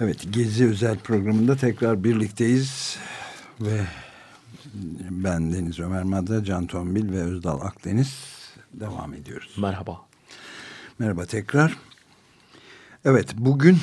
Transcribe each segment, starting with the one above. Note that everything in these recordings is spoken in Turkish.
Evet, Gezi özel programında tekrar birlikteyiz ve ben Deniz Ömer Madra, Can Tombil ve Özdal Akdeniz devam ediyoruz. Merhaba. Merhaba tekrar. Evet, bugün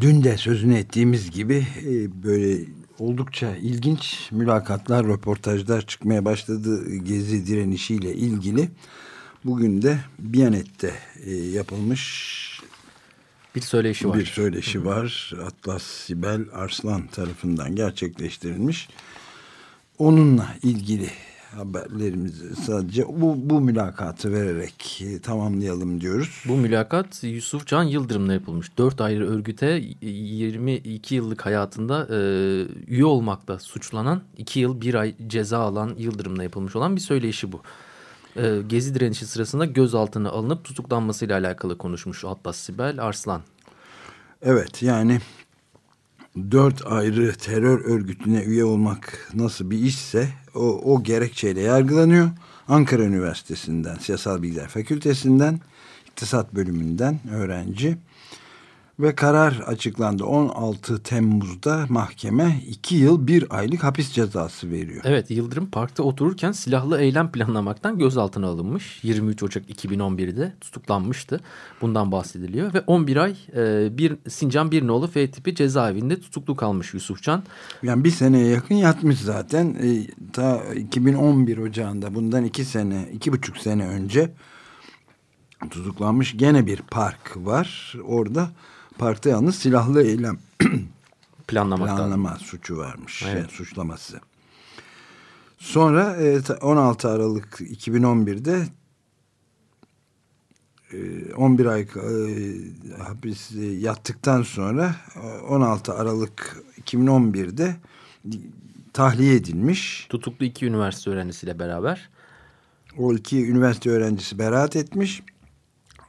dün de sözünü ettiğimiz gibi e, böyle oldukça ilginç mülakatlar, röportajlar çıkmaya başladı Gezi direnişiyle ilgili. Bugün de Biyanet'te e, yapılmış bir söyleşi var. Bir söyleşi var. Atlas Sibel Arslan tarafından gerçekleştirilmiş. Onunla ilgili haberlerimizi sadece bu, bu mülakatı vererek e, tamamlayalım diyoruz. Bu mülakat Yusuf Can Yıldırım'la yapılmış. Dört ayrı örgüte 22 yıllık hayatında e, üye olmakta suçlanan, iki yıl bir ay ceza alan Yıldırım'la yapılmış olan bir söyleşi bu. E, Gezi direnişi sırasında gözaltına alınıp tutuklanmasıyla alakalı konuşmuş Atlas Sibel Arslan. Evet yani dört ayrı terör örgütüne üye olmak nasıl bir işse o, o gerekçeyle yargılanıyor. Ankara Üniversitesi'nden, Siyasal Bilgiler Fakültesinden, İktisat Bölümünden öğrenci ve karar açıklandı. 16 Temmuz'da mahkeme 2 yıl 1 aylık hapis cezası veriyor. Evet Yıldırım parkta otururken silahlı eylem planlamaktan gözaltına alınmış. 23 Ocak 2011'de tutuklanmıştı. Bundan bahsediliyor ve 11 ay e, bir Sincan Birnoğlu F tipi cezaevinde tutuklu kalmış Yusufcan. Yani bir seneye yakın yatmış zaten. E, ta 2011 Ocağında bundan 2 sene, 2,5 sene önce tutuklanmış. Gene bir park var orada parkta yalnız silahlı eylem planlamaktan. planlama suçu varmış. Evet. Yani suçlaması. Sonra 16 Aralık 2011'de 11 ay e, hapis yattıktan sonra 16 Aralık 2011'de tahliye edilmiş. Tutuklu iki üniversite öğrencisiyle beraber. O iki üniversite öğrencisi beraat etmiş.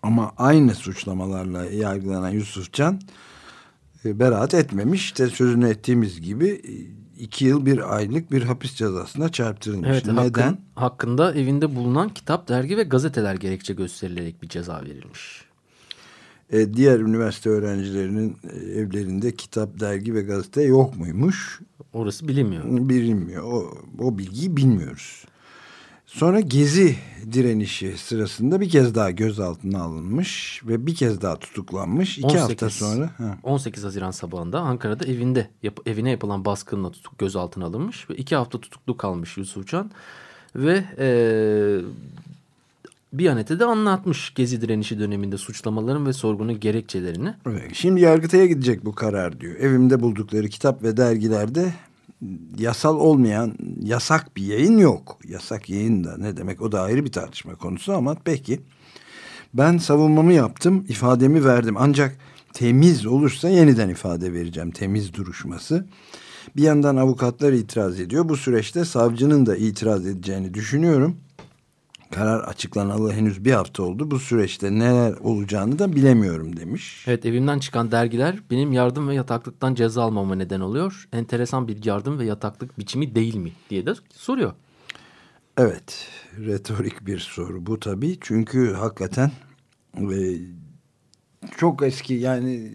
Ama aynı suçlamalarla yargılanan Yusufcan e, beraat etmemiş. İşte sözünü ettiğimiz gibi e, iki yıl bir aylık bir hapis cezasına çarptırılmış. Evet, Neden? Hakkın, hakkında evinde bulunan kitap, dergi ve gazeteler gerekçe gösterilerek bir ceza verilmiş. E, diğer üniversite öğrencilerinin e, evlerinde kitap, dergi ve gazete yok muymuş? Orası bilinmiyor. Bilinmiyor. O, o bilgiyi bilmiyoruz. Sonra Gezi direnişi sırasında bir kez daha gözaltına alınmış ve bir kez daha tutuklanmış. İki 18, hafta sonra. Ha. 18 Haziran sabahında Ankara'da evinde yap, evine yapılan baskınla tutuk, gözaltına alınmış ve iki hafta tutuklu kalmış Yusufcan. Ve e, Biyanet'e de anlatmış Gezi direnişi döneminde suçlamaların ve sorgunun gerekçelerini. Evet, şimdi Yargıtay'a gidecek bu karar diyor. Evimde buldukları kitap ve dergilerde yasal olmayan yasak bir yayın yok. Yasak yayın da ne demek o da ayrı bir tartışma konusu ama peki. Ben savunmamı yaptım, ifademi verdim. Ancak temiz olursa yeniden ifade vereceğim. Temiz duruşması. Bir yandan avukatlar itiraz ediyor. Bu süreçte savcının da itiraz edeceğini düşünüyorum. Karar açıklanalı henüz bir hafta oldu. Bu süreçte neler olacağını da bilemiyorum demiş. Evet evimden çıkan dergiler benim yardım ve yataklıktan ceza almama neden oluyor. Enteresan bir yardım ve yataklık biçimi değil mi diye de soruyor. Evet retorik bir soru bu tabii. Çünkü hakikaten e, çok eski yani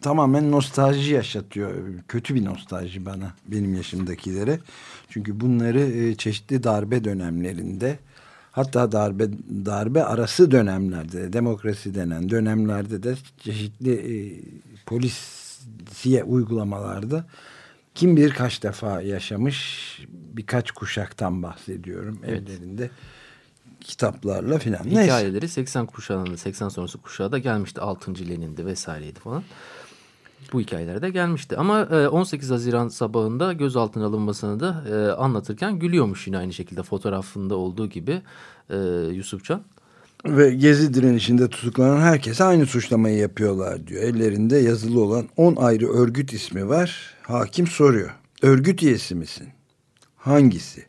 tamamen nostalji yaşatıyor. Kötü bir nostalji bana benim yaşımdakilere. Çünkü bunları e, çeşitli darbe dönemlerinde Hatta darbe darbe arası dönemlerde demokrasi denen dönemlerde de çeşitli e, polisiye uygulamalarda kim bir kaç defa yaşamış birkaç kuşaktan bahsediyorum evet. ellerinde kitaplarla filan. Hikayeleri Neyse. 80 kuşağında 80 sonrası kuşağı da gelmişti 6. Lenin'di vesaireydi falan. Bu hikayelere de gelmişti. Ama 18 Haziran sabahında gözaltına alınmasını da anlatırken gülüyormuş yine aynı şekilde fotoğrafında olduğu gibi Yusufcan. Ve gezi direnişinde tutuklanan herkese aynı suçlamayı yapıyorlar diyor. Ellerinde yazılı olan 10 ayrı örgüt ismi var. Hakim soruyor. Örgüt üyesi misin? Hangisi?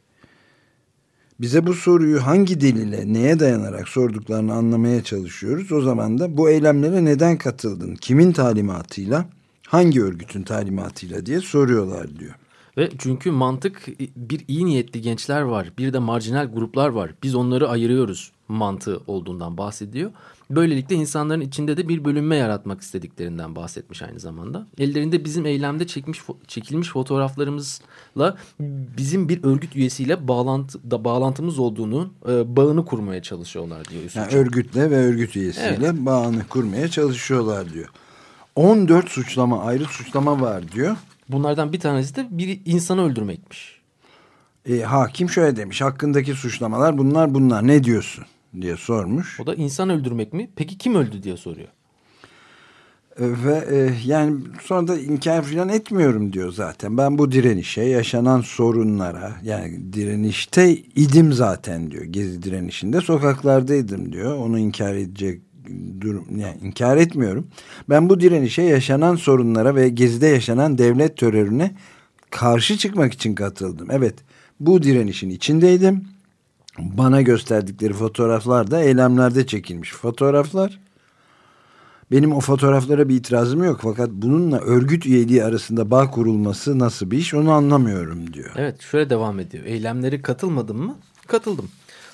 Bize bu soruyu hangi delile, neye dayanarak sorduklarını anlamaya çalışıyoruz. O zaman da bu eylemlere neden katıldın? Kimin talimatıyla? Hangi örgütün talimatıyla diye soruyorlar diyor. Ve çünkü mantık bir iyi niyetli gençler var, bir de marjinal gruplar var. Biz onları ayırıyoruz mantığı olduğundan bahsediyor. Böylelikle insanların içinde de bir bölünme yaratmak istediklerinden bahsetmiş aynı zamanda. Ellerinde bizim eylemde çekmiş çekilmiş fotoğraflarımızla bizim bir örgüt üyesiyle bağlantı da bağlantımız olduğunu e, bağını kurmaya çalışıyorlar diyor. Yani örgütle ve örgüt üyesiyle evet. bağını kurmaya çalışıyorlar diyor. 14 suçlama ayrı suçlama var diyor. Bunlardan bir tanesi de bir insanı öldürmekmiş. E, hakim şöyle demiş hakkındaki suçlamalar bunlar bunlar ne diyorsun diye sormuş. O da insan öldürmek mi? Peki kim öldü diye soruyor. E, ve e, yani sonra da inkar falan etmiyorum diyor zaten. Ben bu direnişe, yaşanan sorunlara yani direnişte idim zaten diyor. Gezi direnişinde sokaklardaydım diyor. Onu inkar edecek durum yani inkar etmiyorum. Ben bu direnişe yaşanan sorunlara ve gezide yaşanan devlet terörüne karşı çıkmak için katıldım. Evet bu direnişin içindeydim. Bana gösterdikleri fotoğraflar da eylemlerde çekilmiş fotoğraflar. Benim o fotoğraflara bir itirazım yok fakat bununla örgüt üyeliği arasında bağ kurulması nasıl bir iş onu anlamıyorum diyor. Evet şöyle devam ediyor. Eylemleri katılmadım mı? Katıldım.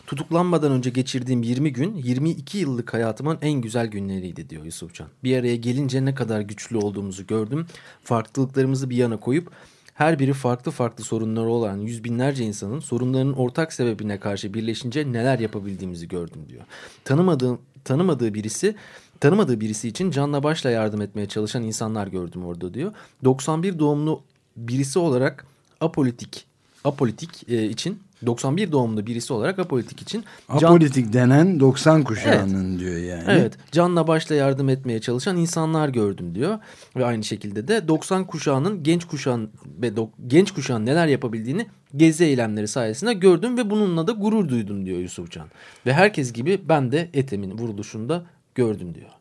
Tutuklanmadan önce geçirdiğim 20 gün 22 yıllık hayatımın en güzel günleriydi diyor Yusufcan. Bir araya gelince ne kadar güçlü olduğumuzu gördüm. Farklılıklarımızı bir yana koyup her biri farklı farklı sorunları olan yüz binlerce insanın sorunlarının ortak sebebine karşı birleşince neler yapabildiğimizi gördüm diyor. Tanımadığım, tanımadığı birisi tanımadığı birisi için canla başla yardım etmeye çalışan insanlar gördüm orada diyor. 91 doğumlu birisi olarak apolitik apolitik e, için 91 doğumlu birisi olarak apolitik için. Can... Apolitik denen 90 kuşağının evet. diyor yani. Evet canla başla yardım etmeye çalışan insanlar gördüm diyor. Ve aynı şekilde de 90 kuşağının genç kuşağın ve genç kuşağın neler yapabildiğini gezi eylemleri sayesinde gördüm ve bununla da gurur duydum diyor Yusufcan. Ve herkes gibi ben de Ethem'in vuruluşunda gördüm diyor.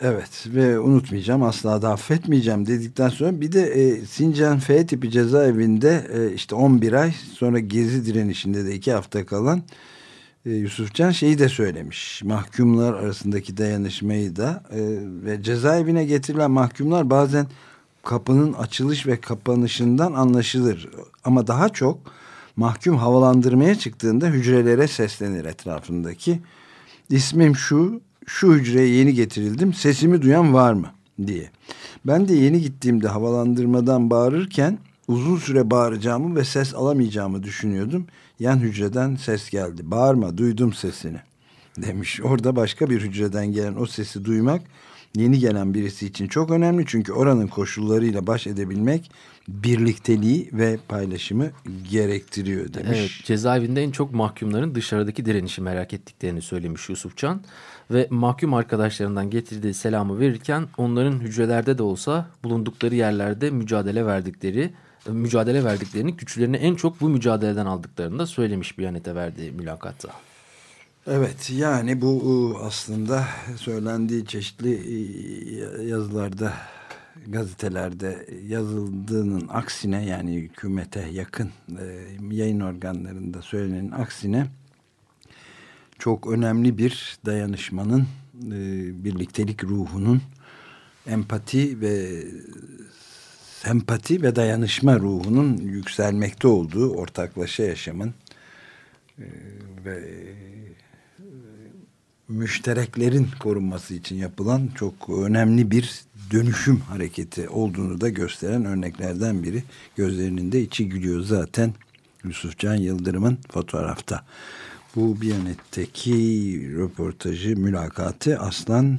Evet ve unutmayacağım asla da affetmeyeceğim dedikten sonra bir de e, Sincan F tipi cezaevinde e, işte 11 ay sonra gezi direnişinde de 2 hafta kalan e, Yusufcan şeyi de söylemiş. Mahkumlar arasındaki dayanışmayı da e, ve cezaevine getirilen mahkumlar bazen kapının açılış ve kapanışından anlaşılır. Ama daha çok mahkum havalandırmaya çıktığında hücrelere seslenir etrafındaki. İsmim şu, şu hücreye yeni getirildim sesimi duyan var mı diye. Ben de yeni gittiğimde havalandırmadan bağırırken uzun süre bağıracağımı ve ses alamayacağımı düşünüyordum. Yan hücreden ses geldi. Bağırma duydum sesini demiş. Orada başka bir hücreden gelen o sesi duymak yeni gelen birisi için çok önemli. Çünkü oranın koşullarıyla baş edebilmek birlikteliği ve paylaşımı gerektiriyor demiş. Evet, cezaevinde en çok mahkumların dışarıdaki direnişi merak ettiklerini söylemiş Yusufcan ve mahkum arkadaşlarından getirdiği selamı verirken onların hücrelerde de olsa bulundukları yerlerde mücadele verdikleri mücadele verdiklerini güçlerini en çok bu mücadeleden aldıklarını da söylemiş Biyanet'e verdiği mülakatta. Evet yani bu aslında söylendiği çeşitli yazılarda gazetelerde yazıldığının aksine yani hükümete yakın yayın organlarında söylenenin aksine çok önemli bir dayanışmanın, e, birliktelik ruhunun, empati ve sempati ve dayanışma ruhunun yükselmekte olduğu ortaklaşa yaşamın e, ve e, müştereklerin korunması için yapılan çok önemli bir dönüşüm hareketi olduğunu da gösteren örneklerden biri. Gözlerinin de içi gülüyor zaten Yusufcan Yıldırım'ın fotoğrafta bu Biyanet'teki röportajı, mülakatı Aslan,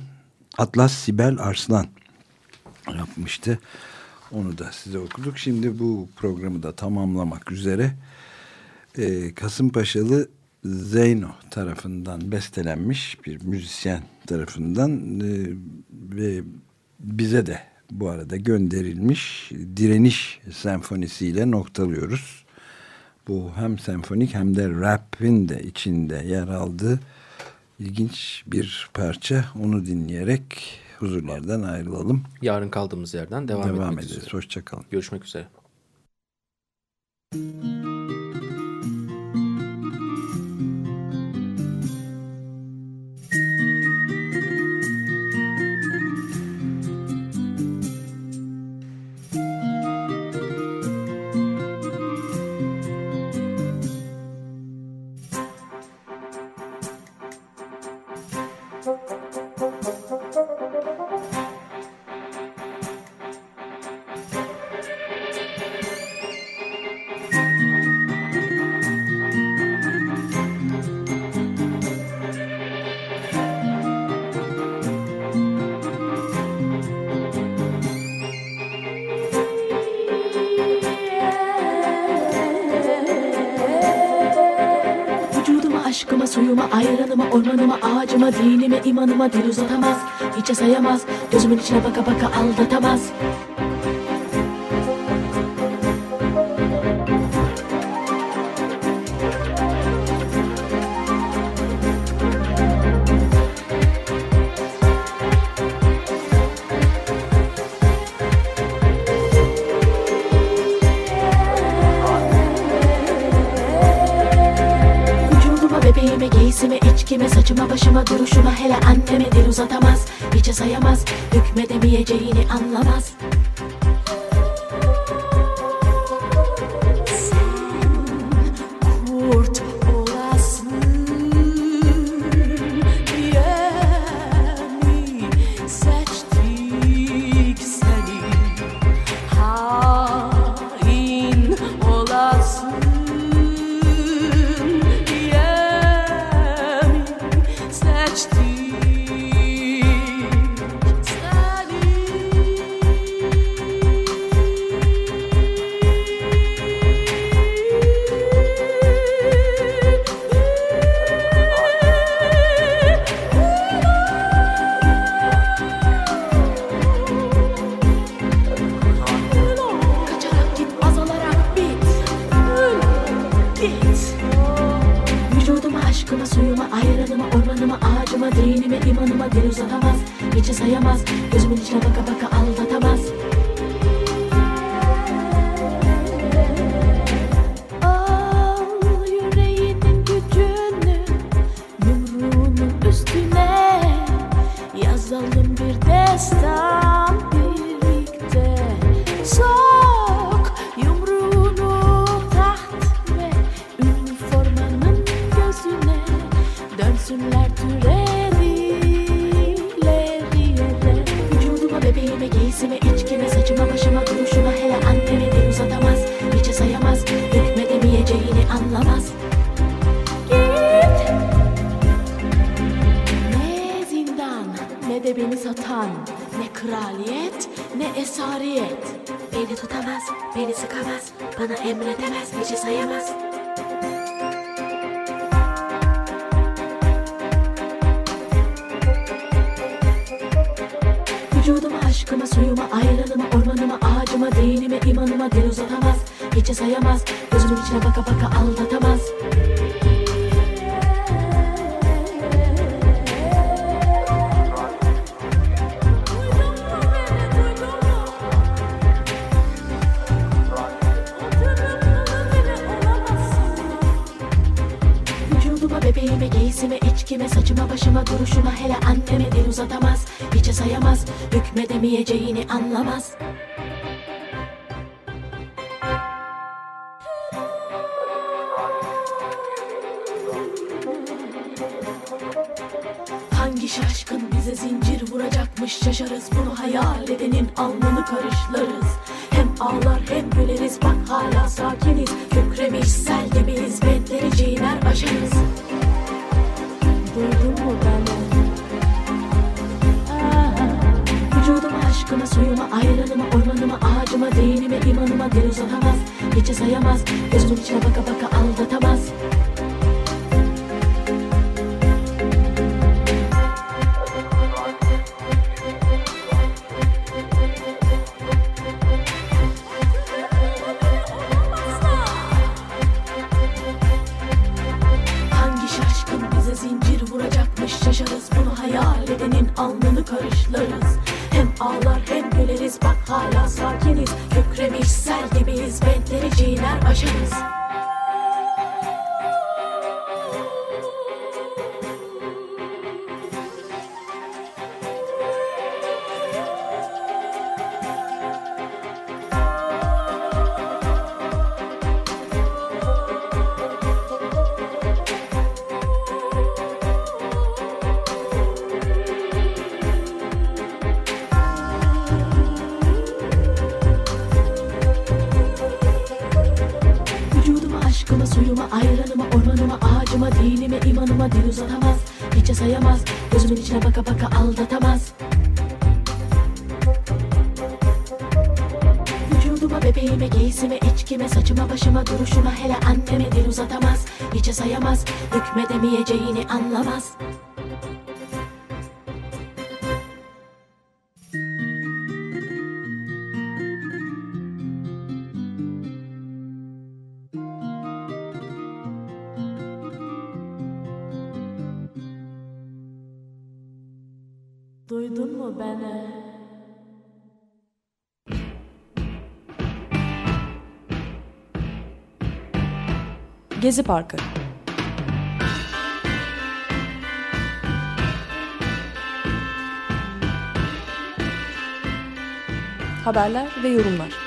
Atlas Sibel Arslan yapmıştı. Onu da size okuduk. Şimdi bu programı da tamamlamak üzere e, Kasımpaşalı Zeyno tarafından bestelenmiş bir müzisyen tarafından e, ve bize de bu arada gönderilmiş direniş senfonisiyle noktalıyoruz. Bu hem senfonik hem de rap'in de içinde yer aldığı ilginç bir parça. Onu dinleyerek huzurlardan ayrılalım. Yarın kaldığımız yerden devam, devam ederiz. Üzere. Hoşçakalın. Görüşmek üzere. Suyuma, ayranıma, ormanıma, ağacıma, dinime, imanıma dil uzatamaz. Hiçe sayamaz, gözümün içine baka baka aldatamaz. Saçıma başıma duruşuma hele anneme dil uzatamaz. Hiçe sayamaz hükmedemeyeceğini anlamaz Elime imanıma dil uzatamaz Geçi sayamaz. Gözümün içine baka baka aldatamaz. Aşkıma suyuma ayranıma ormanıma ağacıma Dinime imanıma dil uzatamaz. Hiçe sayamaz. Gözümün içine baka baka aldatamaz. Kuruşuna hele anneme el uzatamaz. Hiçe sayamaz Hükmedemeyeceğini anlamaz. Hangi şaşkın bize zincir vuracakmış? Şaşarız bunu hayal edenin alnını karışlarız. Hem ağlar hem güleriz bak hala sakiniz. Kükremiş sel gibiyiz bedleri çiğner aşarız. Duydun mu ben? Aşkıma soyuma ayranıma ormanıma ağacıma Dinime imanıma dil uzatamaz Hiç sayamaz. Gözümün içine baka baka aldatamaz. Sel gibiyiz Bentleri çiğner aşarız aşkıma, suyuma, ayranıma, ormanıma, ağacıma, dinime, imanıma dil uzatamaz. Hiçe sayamaz, gözümün içine baka baka aldatamaz. Vücuduma, bebeğime, giysime, içkime, saçıma, başıma, duruşuma Hele anneme dil uzatamaz. Hiçe sayamaz, hükmedemeyeceğini anlamaz Duydun mu beni? Gezi Parkı Haberler ve yorumlar